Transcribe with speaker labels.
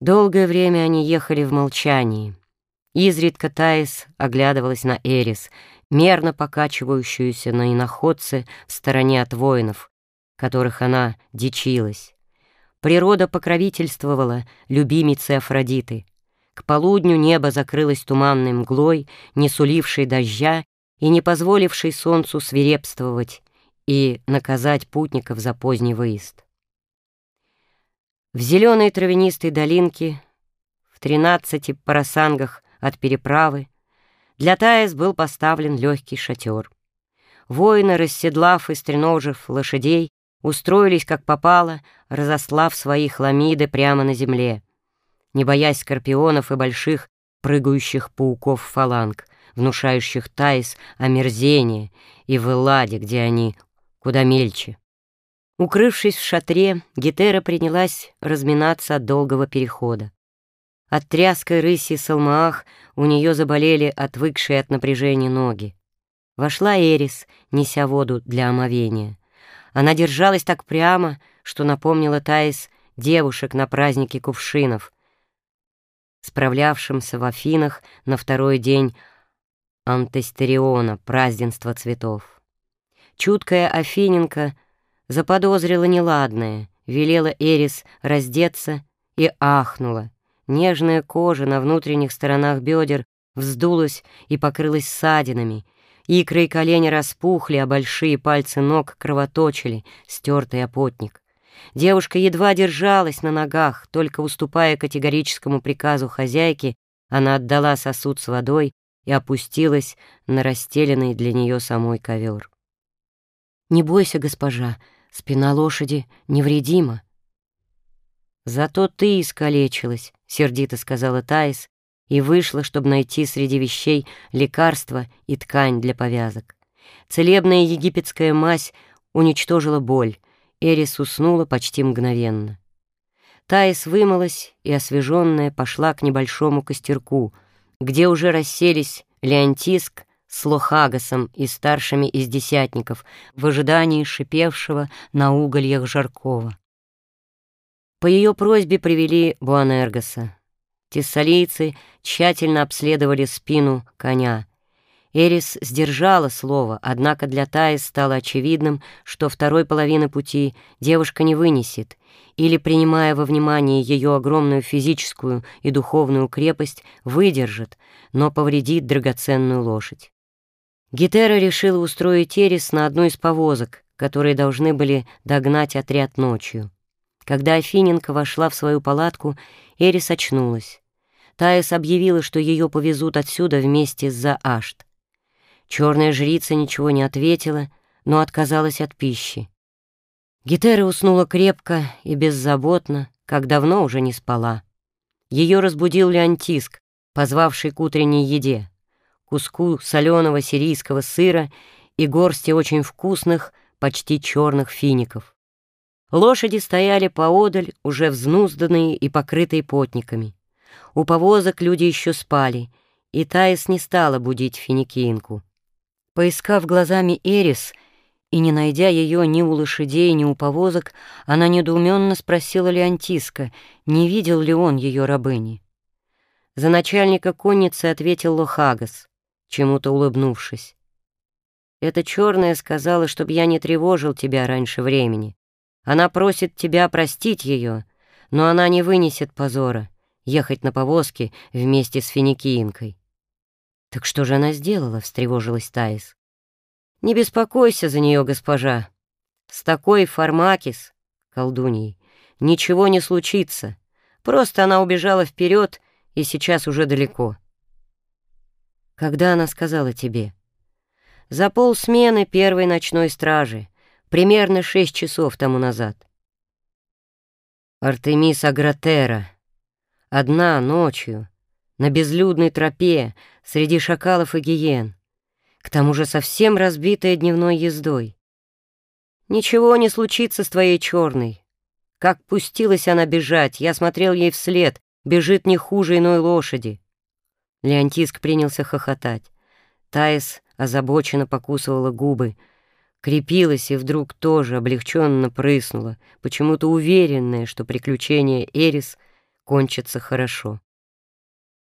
Speaker 1: Долгое время они ехали в молчании. Изредка Таис оглядывалась на Эрис, мерно покачивающуюся на иноходце в стороне от воинов, которых она дичилась. Природа покровительствовала любимице Афродиты. К полудню небо закрылось туманной мглой, не сулившей дождя и не позволившей солнцу свирепствовать и наказать путников за поздний выезд. В зеленой травянистой долинке, в тринадцати парасангах от переправы, для Таис был поставлен легкий шатер. Воины, расседлав и стреножив лошадей, устроились как попало, разослав свои хламиды прямо на земле, не боясь скорпионов и больших прыгающих пауков фаланг, внушающих Таис омерзение, и в Элладе, где они куда мельче. Укрывшись в шатре, Гетера принялась разминаться от долгого перехода. От тряской рыси Салмаах у нее заболели отвыкшие от напряжения ноги. Вошла Эрис, неся воду для омовения. Она держалась так прямо, что напомнила Таис девушек на празднике кувшинов, справлявшимся в Афинах на второй день антестериона, празднества цветов. Чуткая Афиненко — заподозрила неладное, велела Эрис раздеться и ахнула. Нежная кожа на внутренних сторонах бедер вздулась и покрылась ссадинами, икры и колени распухли, а большие пальцы ног кровоточили, стертый опотник. Девушка едва держалась на ногах, только уступая категорическому приказу хозяйки, она отдала сосуд с водой и опустилась на расстеленный для нее самой ковер. «Не бойся, госпожа», Спина лошади невредима. «Зато ты искалечилась», — сердито сказала Таис, и вышла, чтобы найти среди вещей лекарства и ткань для повязок. Целебная египетская мазь уничтожила боль, Эрис уснула почти мгновенно. Таис вымылась и, освеженная, пошла к небольшому костерку, где уже расселись Леонтиск с Лохагасом и старшими из десятников в ожидании шипевшего на угольях Жаркова. По ее просьбе привели Буанергоса. Тессалийцы тщательно обследовали спину коня. Эрис сдержала слово, однако для Таис стало очевидным, что второй половины пути девушка не вынесет, или, принимая во внимание ее огромную физическую и духовную крепость, выдержит, но повредит драгоценную лошадь. Гетера решила устроить Эрис на одну из повозок, которые должны были догнать отряд ночью. Когда Афиненко вошла в свою палатку, Эрис очнулась. Таис объявила, что ее повезут отсюда вместе с Заашт. Черная жрица ничего не ответила, но отказалась от пищи. Гетера уснула крепко и беззаботно, как давно уже не спала. Ее разбудил Леонтиск, позвавший к утренней еде куску соленого сирийского сыра и горсти очень вкусных, почти черных фиников. Лошади стояли поодаль, уже взнузданные и покрытые потниками. У повозок люди еще спали, и Таис не стала будить финикинку. Поискав глазами Эрис и не найдя ее ни у лошадей, ни у повозок, она недоуменно спросила Леонтиска, не видел ли он ее рабыни. За начальника конницы ответил Лохагас чему-то улыбнувшись. «Эта черная сказала, чтобы я не тревожил тебя раньше времени. Она просит тебя простить ее, но она не вынесет позора, ехать на повозке вместе с финикиинкой». «Так что же она сделала?» — встревожилась Таис. «Не беспокойся за нее, госпожа. С такой Фармакис, колдуньей, ничего не случится. Просто она убежала вперед и сейчас уже далеко». Когда она сказала тебе? За полсмены первой ночной стражи, примерно шесть часов тому назад. Артемис Агратера. Одна ночью, на безлюдной тропе, среди шакалов и гиен. К тому же совсем разбитая дневной ездой. Ничего не случится с твоей черной. Как пустилась она бежать, я смотрел ей вслед, бежит не хуже иной лошади. Леонтиск принялся хохотать. Таис озабоченно покусывала губы, крепилась и вдруг тоже облегченно прыснула, почему-то уверенная, что приключение Эрис кончится хорошо.